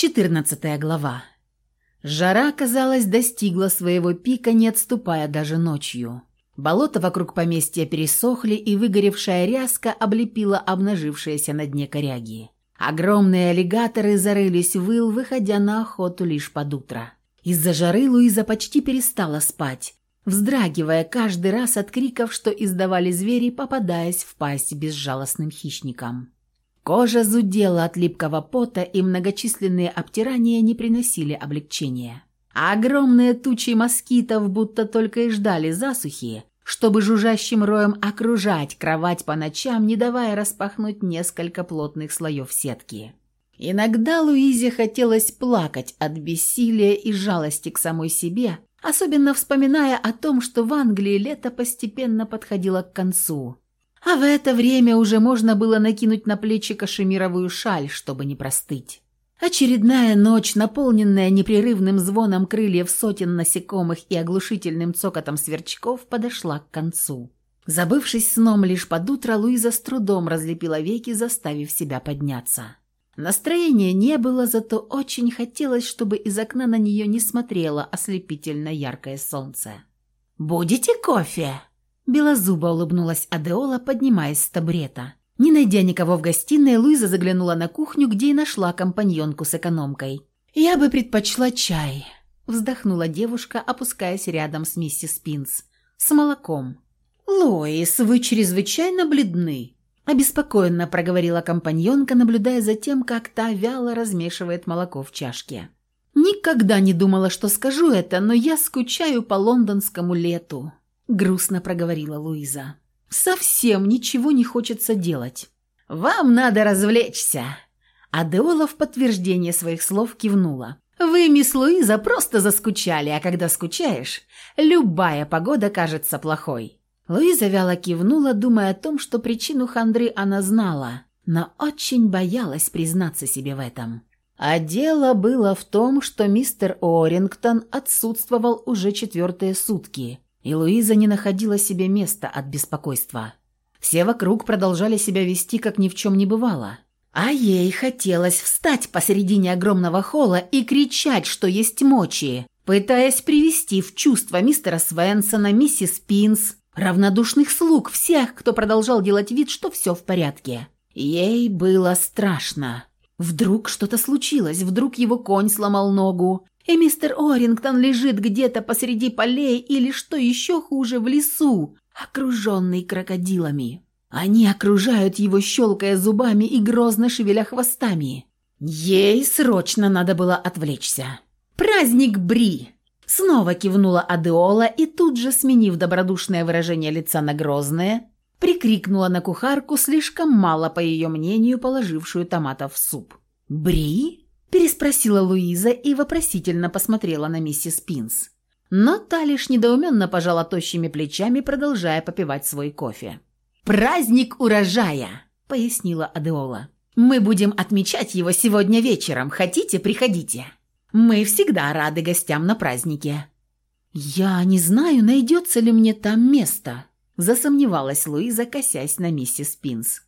14 глава. Жара, казалось, достигла своего пика, не отступая даже ночью. Болото вокруг поместья пересохли, и выгоревшая ряска облепила обнажившиеся на дне коряги. Огромные аллигаторы зарылись в ил, выходя на охоту лишь под утро. Из-за жары Луиза почти перестала спать, вздрагивая каждый раз от криков, что издавали звери, попадаясь в пасть безжалостным хищникам. Кожа зудела от липкого пота, и многочисленные обтирания не приносили облегчения. Огромные тучи москитов будто только и ждали засухи, чтобы жужжащим роем окружать кровать по ночам, не давая распахнуть несколько плотных слоев сетки. Иногда Луизе хотелось плакать от бессилия и жалости к самой себе, особенно вспоминая о том, что в Англии лето постепенно подходило к концу. А в это время уже можно было накинуть на плечи кашемировую шаль, чтобы не простыть. Очередная ночь, наполненная непрерывным звоном крыльев сотен насекомых и оглушительным цокотом сверчков, подошла к концу. Забывшись сном лишь под утро, Луиза с трудом разлепила веки, заставив себя подняться. Настроения не было, зато очень хотелось, чтобы из окна на нее не смотрело ослепительно яркое солнце. «Будете кофе?» Белозубо улыбнулась Адеола, поднимаясь с табурета. Не найдя никого в гостиной, Луиза заглянула на кухню, где и нашла компаньонку с экономкой. «Я бы предпочла чай», – вздохнула девушка, опускаясь рядом с миссис Пинс. «С молоком». «Лоис, вы чрезвычайно бледны», – обеспокоенно проговорила компаньонка, наблюдая за тем, как та вяло размешивает молоко в чашке. «Никогда не думала, что скажу это, но я скучаю по лондонскому лету», – грустно проговорила Луиза. Совсем ничего не хочется делать. Вам надо развлечься. Адеола в подтверждение своих слов кивнула. Вы, мисс Луиза, просто заскучали, а когда скучаешь, любая погода кажется плохой. Луиза вяло кивнула, думая о том, что причину хандры она знала, но очень боялась признаться себе в этом. А дело было в том, что мистер Орингтон отсутствовал уже четвертые сутки – и Луиза не находила себе места от беспокойства. Все вокруг продолжали себя вести, как ни в чем не бывало. А ей хотелось встать посередине огромного холла и кричать, что есть мочи, пытаясь привести в чувство мистера Свенсона, миссис Пинс, равнодушных слуг, всех, кто продолжал делать вид, что все в порядке. Ей было страшно. Вдруг что-то случилось, вдруг его конь сломал ногу, и мистер Орингтон лежит где-то посреди полей или, что еще хуже, в лесу, окруженный крокодилами. Они окружают его, щелкая зубами и грозно шевеля хвостами. Ей срочно надо было отвлечься. «Праздник Бри!» Снова кивнула Адеола и тут же, сменив добродушное выражение лица на грозное, прикрикнула на кухарку, слишком мало, по ее мнению, положившую томатов в суп. «Бри?» Переспросила Луиза и вопросительно посмотрела на миссис Пинс. Но та лишь недоуменно пожала тощими плечами, продолжая попивать свой кофе. «Праздник урожая!» – пояснила Адеола. «Мы будем отмечать его сегодня вечером. Хотите, приходите. Мы всегда рады гостям на празднике». «Я не знаю, найдется ли мне там место», – засомневалась Луиза, косясь на миссис Пинс.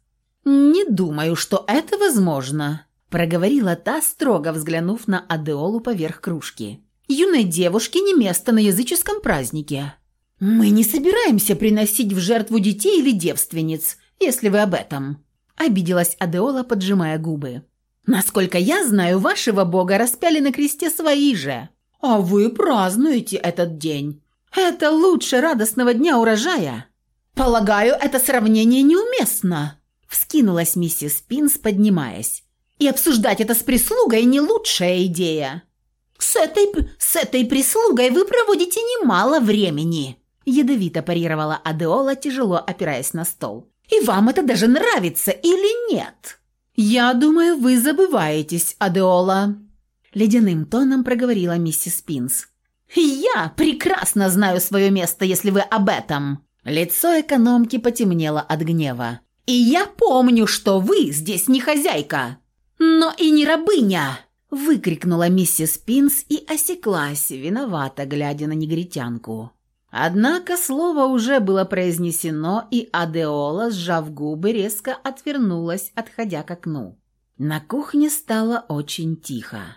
«Не думаю, что это возможно», проговорила та, строго взглянув на Адеолу поверх кружки. «Юной девушке не место на языческом празднике. Мы не собираемся приносить в жертву детей или девственниц, если вы об этом», – обиделась Адеола, поджимая губы. «Насколько я знаю, вашего бога распяли на кресте свои же, а вы празднуете этот день. Это лучше радостного дня урожая». «Полагаю, это сравнение неуместно», – вскинулась миссис Пинс, поднимаясь. И обсуждать это с прислугой не лучшая идея. С этой, с этой прислугой вы проводите немало времени, ядовито парировала Адеола, тяжело опираясь на стол. И вам это даже нравится или нет? Я думаю, вы забываетесь, Адеола, ледяным тоном проговорила миссис Пинс. «Я прекрасно знаю свое место, если вы об этом!» Лицо экономки потемнело от гнева. «И я помню, что вы здесь не хозяйка!» «Но и не рабыня!» – выкрикнула миссис Пинс и осеклась, виновата, глядя на негритянку. Однако слово уже было произнесено, и Адеола, сжав губы, резко отвернулась, отходя к окну. На кухне стало очень тихо.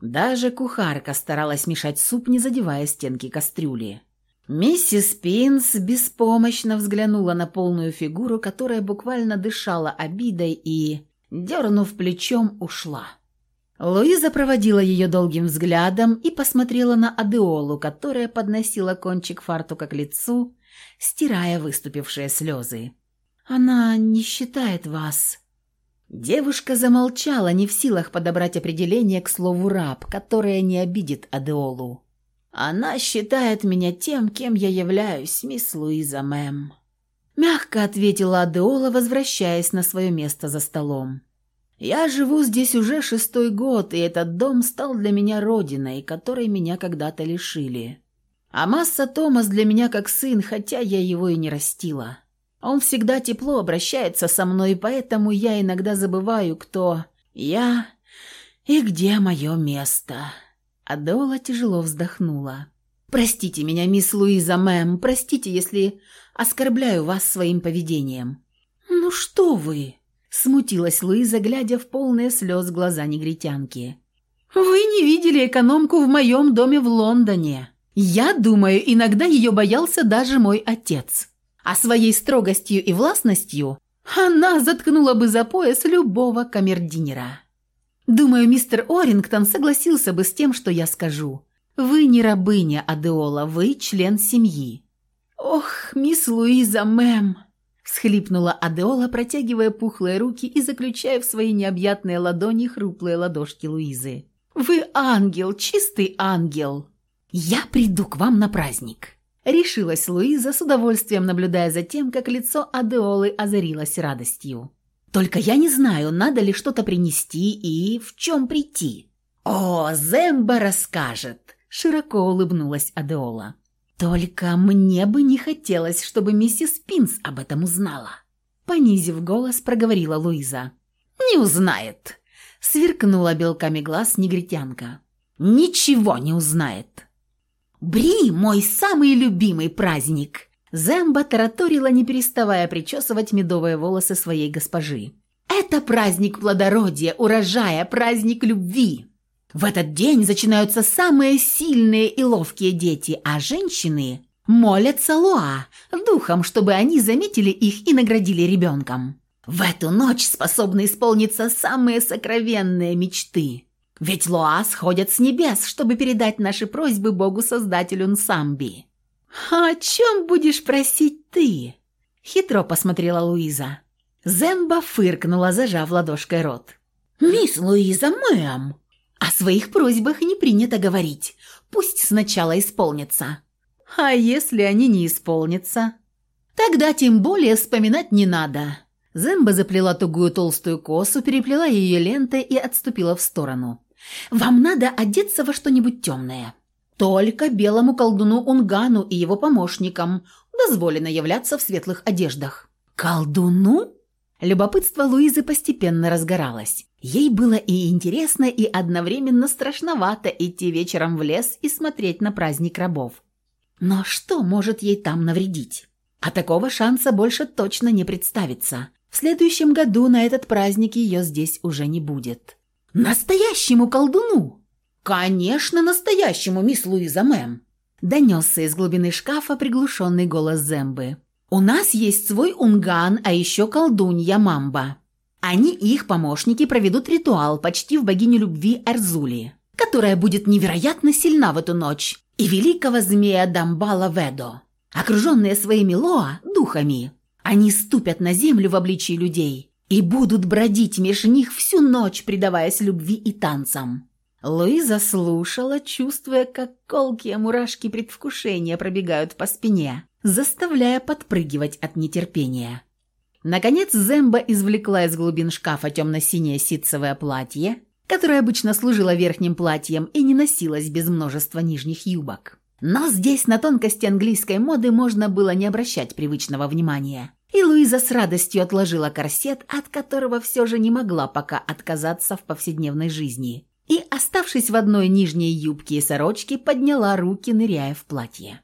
Даже кухарка старалась мешать суп, не задевая стенки кастрюли. Миссис Пинс беспомощно взглянула на полную фигуру, которая буквально дышала обидой и, дернув плечом, ушла. Луиза проводила ее долгим взглядом и посмотрела на Адеолу, которая подносила кончик фартука к лицу, стирая выступившие слезы. «Она не считает вас...» Девушка замолчала, не в силах подобрать определение к слову «раб», которое не обидит Адеолу. «Она считает меня тем, кем я являюсь, мисс Луиза Мэм», — мягко ответила Адеола, возвращаясь на свое место за столом. «Я живу здесь уже шестой год, и этот дом стал для меня родиной, которой меня когда-то лишили. А Масса Томас для меня как сын, хотя я его и не растила». Он всегда тепло обращается со мной, поэтому я иногда забываю, кто я и где мое место». Адола тяжело вздохнула. «Простите меня, мисс Луиза Мэм, простите, если оскорбляю вас своим поведением». «Ну что вы?» – смутилась Луиза, глядя в полные слез глаза негритянки. «Вы не видели экономку в моем доме в Лондоне. Я думаю, иногда ее боялся даже мой отец» а своей строгостью и властностью она заткнула бы за пояс любого камердинера. Думаю, мистер Орингтон согласился бы с тем, что я скажу. Вы не рабыня Адеола, вы член семьи. Ох, мисс Луиза, мэм, всхлипнула Адеола, протягивая пухлые руки и заключая в свои необъятные ладони хруплые ладошки Луизы. Вы ангел, чистый ангел. Я приду к вам на праздник. Решилась Луиза, с удовольствием наблюдая за тем, как лицо Адеолы озарилось радостью. «Только я не знаю, надо ли что-то принести и в чем прийти». «О, Земба расскажет!» – широко улыбнулась Адеола. «Только мне бы не хотелось, чтобы миссис Пинс об этом узнала». Понизив голос, проговорила Луиза. «Не узнает!» – сверкнула белками глаз негритянка. «Ничего не узнает!» «Бри – мой самый любимый праздник!» Земба тараторила, не переставая причесывать медовые волосы своей госпожи. «Это праздник плодородия, урожая, праздник любви!» В этот день начинаются самые сильные и ловкие дети, а женщины молятся Луа, духом, чтобы они заметили их и наградили ребенком. В эту ночь способны исполниться самые сокровенные мечты. Ведь Лоа сходят с небес, чтобы передать наши просьбы Богу-создателю Нсамби. «А о чем будешь просить ты?» Хитро посмотрела Луиза. Земба фыркнула, зажав ладошкой рот. «Мисс Луиза, мэм!» «О своих просьбах не принято говорить. Пусть сначала исполнятся». «А если они не исполнятся?» «Тогда тем более вспоминать не надо». Земба заплела тугую толстую косу, переплела ее лентой и отступила в сторону. Вам надо одеться во что-нибудь темное. Только белому колдуну Унгану и его помощникам дозволено являться в светлых одеждах». «Колдуну?» Любопытство Луизы постепенно разгоралось. Ей было и интересно, и одновременно страшновато идти вечером в лес и смотреть на праздник рабов. Но что может ей там навредить? А такого шанса больше точно не представится. В следующем году на этот праздник ее здесь уже не будет. «Настоящему колдуну!» «Конечно, настоящему, мисс Луиза Мэм!» Донесся из глубины шкафа приглушенный голос Зембы. «У нас есть свой унган, а еще колдунья Мамба. Они и их помощники проведут ритуал почти в богиню любви Эрзули, которая будет невероятно сильна в эту ночь, и великого змея Дамбала Ведо. Окруженные своими лоа, духами, они ступят на землю в обличии людей» и будут бродить меж них всю ночь, предаваясь любви и танцам». Луиза слушала, чувствуя, как колкие мурашки предвкушения пробегают по спине, заставляя подпрыгивать от нетерпения. Наконец Земба извлекла из глубин шкафа темно-синее ситцевое платье, которое обычно служило верхним платьем и не носилось без множества нижних юбок. Но здесь на тонкости английской моды можно было не обращать привычного внимания. И Луиза с радостью отложила корсет, от которого все же не могла пока отказаться в повседневной жизни. И, оставшись в одной нижней юбке и сорочке, подняла руки, ныряя в платье.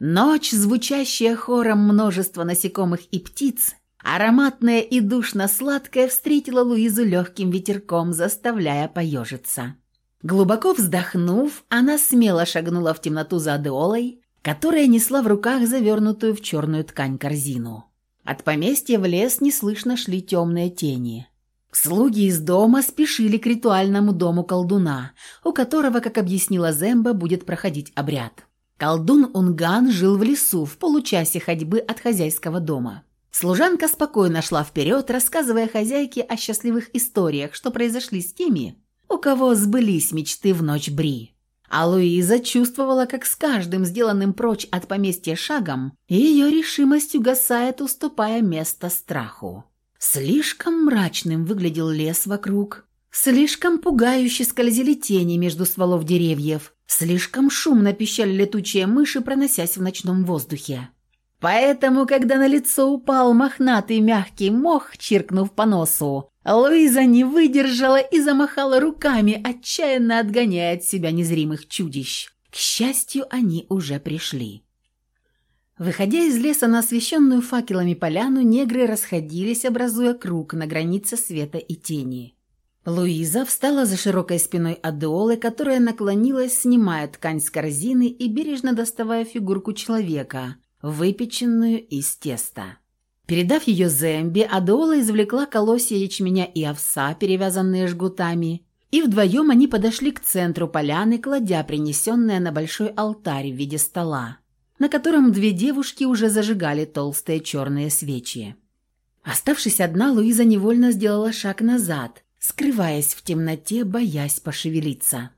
Ночь, звучащая хором множества насекомых и птиц, Ароматное и душно-сладкое встретило Луизу легким ветерком, заставляя поежиться. Глубоко вздохнув, она смело шагнула в темноту за Адеолой, которая несла в руках завернутую в черную ткань корзину. От поместья в лес неслышно шли темные тени. Слуги из дома спешили к ритуальному дому колдуна, у которого, как объяснила Земба, будет проходить обряд. Колдун Унган жил в лесу в получасе ходьбы от хозяйского дома. Служанка спокойно шла вперед, рассказывая хозяйке о счастливых историях, что произошли с теми, у кого сбылись мечты в ночь Бри. А Луиза чувствовала, как с каждым сделанным прочь от поместья шагом ее решимость угасает, уступая место страху. Слишком мрачным выглядел лес вокруг, слишком пугающе скользили тени между стволов деревьев, слишком шумно пищали летучие мыши, проносясь в ночном воздухе. Поэтому, когда на лицо упал мохнатый мягкий мох, чиркнув по носу, Луиза не выдержала и замахала руками, отчаянно отгоняя от себя незримых чудищ. К счастью, они уже пришли. Выходя из леса на освещенную факелами поляну, негры расходились, образуя круг на границе света и тени. Луиза встала за широкой спиной Адеолы, которая наклонилась, снимая ткань с корзины и бережно доставая фигурку человека, выпеченную из теста. Передав ее Земби, Адеола извлекла колосья ячменя и овса, перевязанные жгутами, и вдвоем они подошли к центру поляны, кладя принесенное на большой алтарь в виде стола, на котором две девушки уже зажигали толстые черные свечи. Оставшись одна, Луиза невольно сделала шаг назад, скрываясь в темноте, боясь пошевелиться.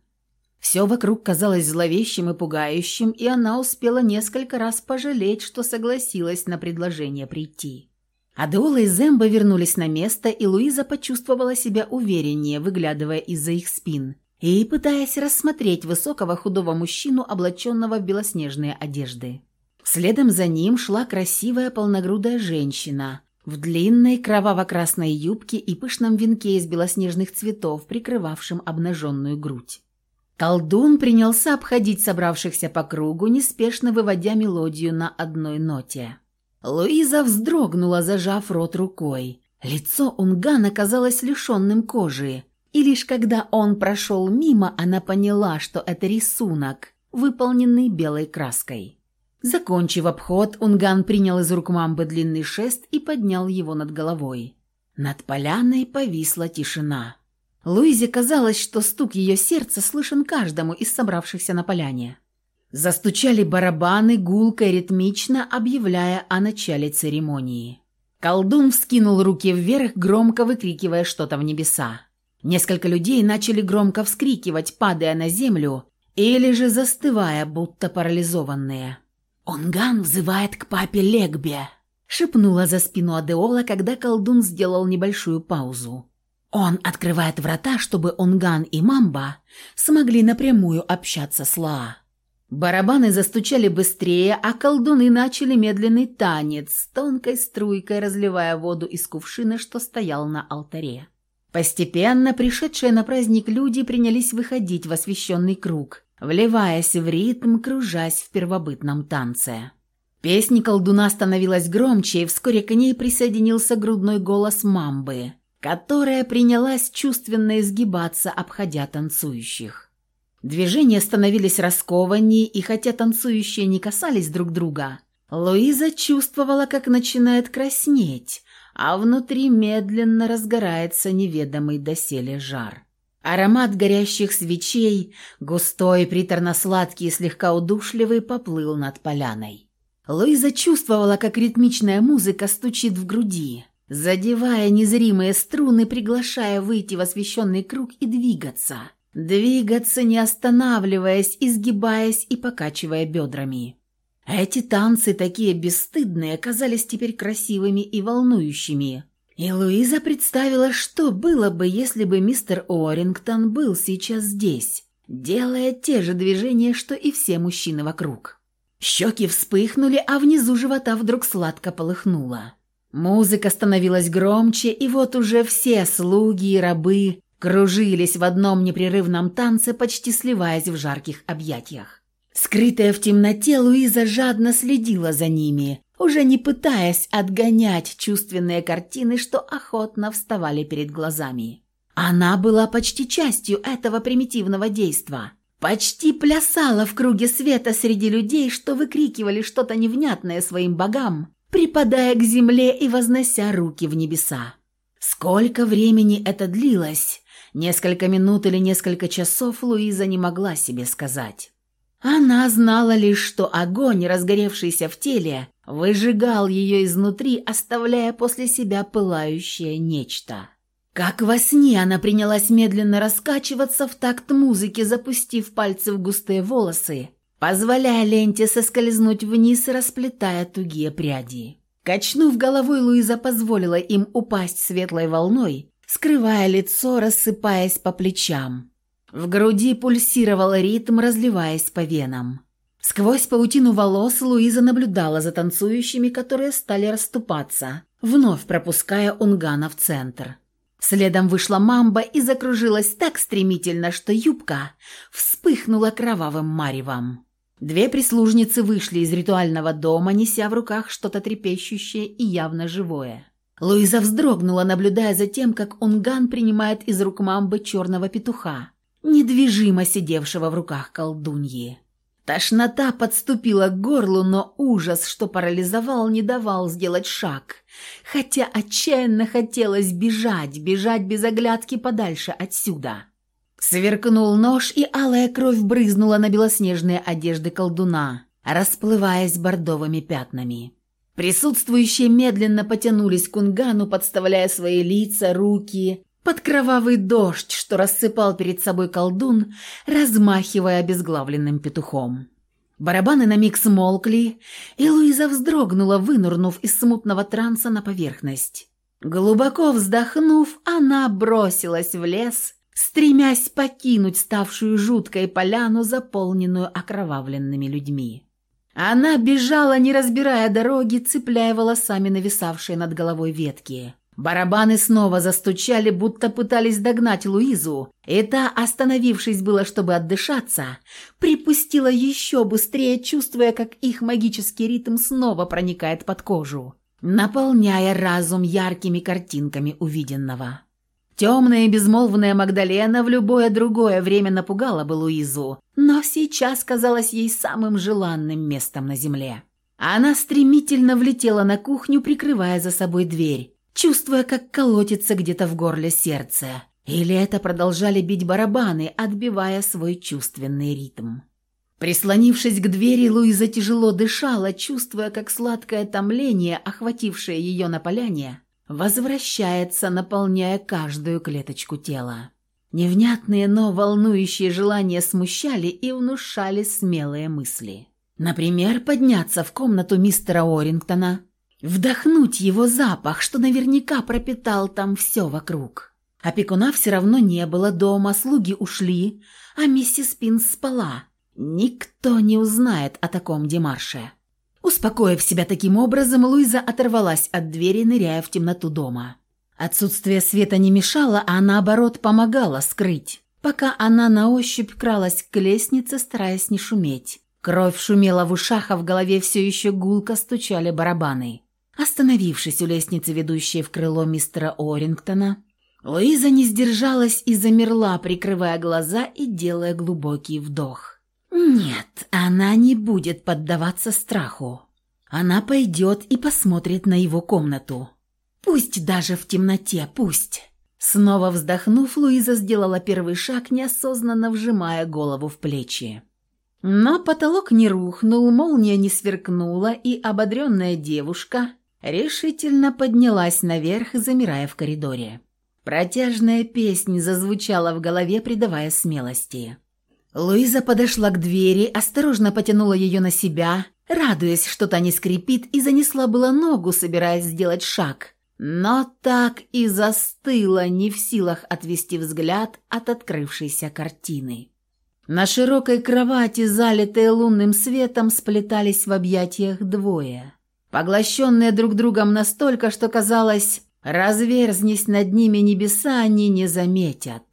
Все вокруг казалось зловещим и пугающим, и она успела несколько раз пожалеть, что согласилась на предложение прийти. Адеола и Земба вернулись на место, и Луиза почувствовала себя увереннее, выглядывая из-за их спин и пытаясь рассмотреть высокого худого мужчину, облаченного в белоснежные одежды. Следом за ним шла красивая полногрудая женщина в длинной кроваво-красной юбке и пышном венке из белоснежных цветов, прикрывавшем обнаженную грудь. Колдун принялся обходить собравшихся по кругу, неспешно выводя мелодию на одной ноте. Луиза вздрогнула, зажав рот рукой. Лицо Унгана казалось лишенным кожи, и лишь когда он прошел мимо, она поняла, что это рисунок, выполненный белой краской. Закончив обход, Унган принял из рук мамбы длинный шест и поднял его над головой. Над поляной повисла тишина. Луизе казалось, что стук ее сердца слышен каждому из собравшихся на поляне. Застучали барабаны, гулко и ритмично, объявляя о начале церемонии. Колдун вскинул руки вверх, громко выкрикивая что-то в небеса. Несколько людей начали громко вскрикивать, падая на землю, или же застывая, будто парализованные. «Онган взывает к папе Легбе», — шепнула за спину Адеола, когда колдун сделал небольшую паузу. Он открывает врата, чтобы Онган и Мамба смогли напрямую общаться с Лаа. Барабаны застучали быстрее, а колдуны начали медленный танец, тонкой струйкой разливая воду из кувшина, что стоял на алтаре. Постепенно пришедшие на праздник люди принялись выходить в освещенный круг, вливаясь в ритм, кружась в первобытном танце. Песня колдуна становилась громче, и вскоре к ней присоединился грудной голос мамбы – которая принялась чувственно изгибаться, обходя танцующих. Движения становились раскованнее, и хотя танцующие не касались друг друга, Луиза чувствовала, как начинает краснеть, а внутри медленно разгорается неведомый доселе жар. Аромат горящих свечей, густой, приторно-сладкий и слегка удушливый, поплыл над поляной. Луиза чувствовала, как ритмичная музыка стучит в груди, задевая незримые струны, приглашая выйти в освещенный круг и двигаться. Двигаться, не останавливаясь, изгибаясь и покачивая бедрами. Эти танцы, такие бесстыдные, казались теперь красивыми и волнующими. И Луиза представила, что было бы, если бы мистер Орингтон был сейчас здесь, делая те же движения, что и все мужчины вокруг. Щеки вспыхнули, а внизу живота вдруг сладко полыхнуло. Музыка становилась громче, и вот уже все слуги и рабы кружились в одном непрерывном танце, почти сливаясь в жарких объятиях. Скрытая в темноте, Луиза жадно следила за ними, уже не пытаясь отгонять чувственные картины, что охотно вставали перед глазами. Она была почти частью этого примитивного действа. Почти плясала в круге света среди людей, что выкрикивали что-то невнятное своим богам, припадая к земле и вознося руки в небеса. Сколько времени это длилось, несколько минут или несколько часов, Луиза не могла себе сказать. Она знала лишь, что огонь, разгоревшийся в теле, выжигал ее изнутри, оставляя после себя пылающее нечто. Как во сне она принялась медленно раскачиваться в такт музыки, запустив пальцы в густые волосы, позволяя ленте соскользнуть вниз, расплетая тугие пряди. Качнув головой, Луиза позволила им упасть светлой волной, скрывая лицо, рассыпаясь по плечам. В груди пульсировал ритм, разливаясь по венам. Сквозь паутину волос Луиза наблюдала за танцующими, которые стали расступаться, вновь пропуская Унгана в центр. Следом вышла мамба и закружилась так стремительно, что юбка вспыхнула кровавым маревом. Две прислужницы вышли из ритуального дома, неся в руках что-то трепещущее и явно живое. Луиза вздрогнула, наблюдая за тем, как Унган принимает из рук мамбы черного петуха, недвижимо сидевшего в руках колдуньи. Тошнота подступила к горлу, но ужас, что парализовал, не давал сделать шаг. Хотя отчаянно хотелось бежать, бежать без оглядки подальше отсюда. Сверкнул нож, и алая кровь брызнула на белоснежные одежды колдуна, расплываясь бордовыми пятнами. Присутствующие медленно потянулись к кунгану, подставляя свои лица, руки, под кровавый дождь, что рассыпал перед собой колдун, размахивая обезглавленным петухом. Барабаны на миг смолкли, и Луиза вздрогнула, вынырнув из смутного транса на поверхность. Глубоко вздохнув, она бросилась в лес, стремясь покинуть ставшую жуткой поляну, заполненную окровавленными людьми. Она бежала, не разбирая дороги, цепляя волосами нависавшие над головой ветки. Барабаны снова застучали, будто пытались догнать Луизу, и та, остановившись было, чтобы отдышаться, припустила еще быстрее, чувствуя, как их магический ритм снова проникает под кожу, наполняя разум яркими картинками увиденного. Темная и безмолвная Магдалена в любое другое время напугала бы Луизу, но сейчас казалась ей самым желанным местом на земле. Она стремительно влетела на кухню, прикрывая за собой дверь, чувствуя, как колотится где-то в горле сердце. Или это продолжали бить барабаны, отбивая свой чувственный ритм. Прислонившись к двери, Луиза тяжело дышала, чувствуя, как сладкое томление, охватившее ее на поляне, возвращается, наполняя каждую клеточку тела. Невнятные, но волнующие желания смущали и внушали смелые мысли. Например, подняться в комнату мистера Орингтона, Вдохнуть его запах, что наверняка пропитал там все вокруг. Опекуна все равно не было дома, слуги ушли, а миссис Пинс спала. Никто не узнает о таком демарше. Успокоив себя таким образом, Луиза оторвалась от двери, ныряя в темноту дома. Отсутствие света не мешало, а наоборот помогало скрыть, пока она на ощупь кралась к лестнице, стараясь не шуметь. Кровь шумела в ушах, а в голове все еще гулко стучали барабаны. Остановившись у лестницы, ведущей в крыло мистера Орингтона, Луиза не сдержалась и замерла, прикрывая глаза и делая глубокий вдох. Нет, она не будет поддаваться страху. Она пойдет и посмотрит на его комнату. Пусть даже в темноте, пусть. Снова вздохнув, Луиза сделала первый шаг, неосознанно вжимая голову в плечи. Но потолок не рухнул, молния не сверкнула, и ободренная девушка решительно поднялась наверх, замирая в коридоре. Протяжная песня зазвучала в голове, придавая смелости. Луиза подошла к двери, осторожно потянула ее на себя, радуясь, что та не скрипит, и занесла было ногу, собираясь сделать шаг. Но так и застыла, не в силах отвести взгляд от открывшейся картины. На широкой кровати, залитые лунным светом, сплетались в объятиях двое – Поглощенные друг другом настолько, что казалось, разверзнись над ними небеса, они не заметят.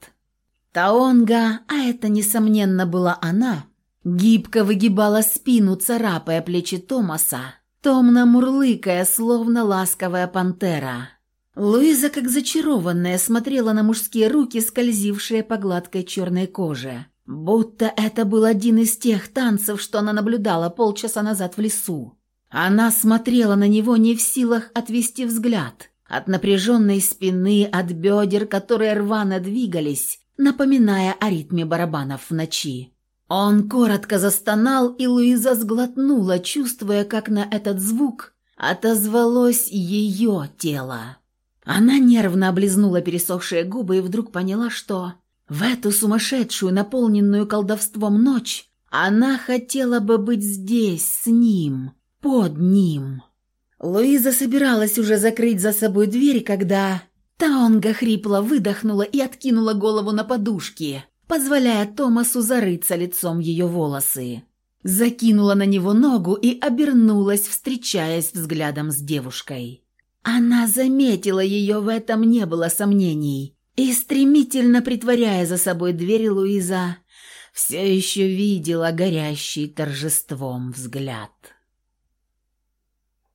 Таонга, а это, несомненно, была она, гибко выгибала спину, царапая плечи Томаса, томно мурлыкая, словно ласковая пантера. Луиза, как зачарованная, смотрела на мужские руки, скользившие по гладкой черной коже. Будто это был один из тех танцев, что она наблюдала полчаса назад в лесу. Она смотрела на него не в силах отвести взгляд. От напряженной спины, от бедер, которые рвано двигались, напоминая о ритме барабанов в ночи. Он коротко застонал, и Луиза сглотнула, чувствуя, как на этот звук отозвалось ее тело. Она нервно облизнула пересохшие губы и вдруг поняла, что в эту сумасшедшую, наполненную колдовством ночь она хотела бы быть здесь, с ним, под ним. Луиза собиралась уже закрыть за собой дверь, когда Таонга хрипло выдохнула и откинула голову на подушки, позволяя Томасу зарыться лицом ее волосы. Закинула на него ногу и обернулась, встречаясь взглядом с девушкой. Она заметила ее, в этом не было сомнений. И стремительно притворяя за собой дверь Луиза, все еще видела горящий торжеством взгляд.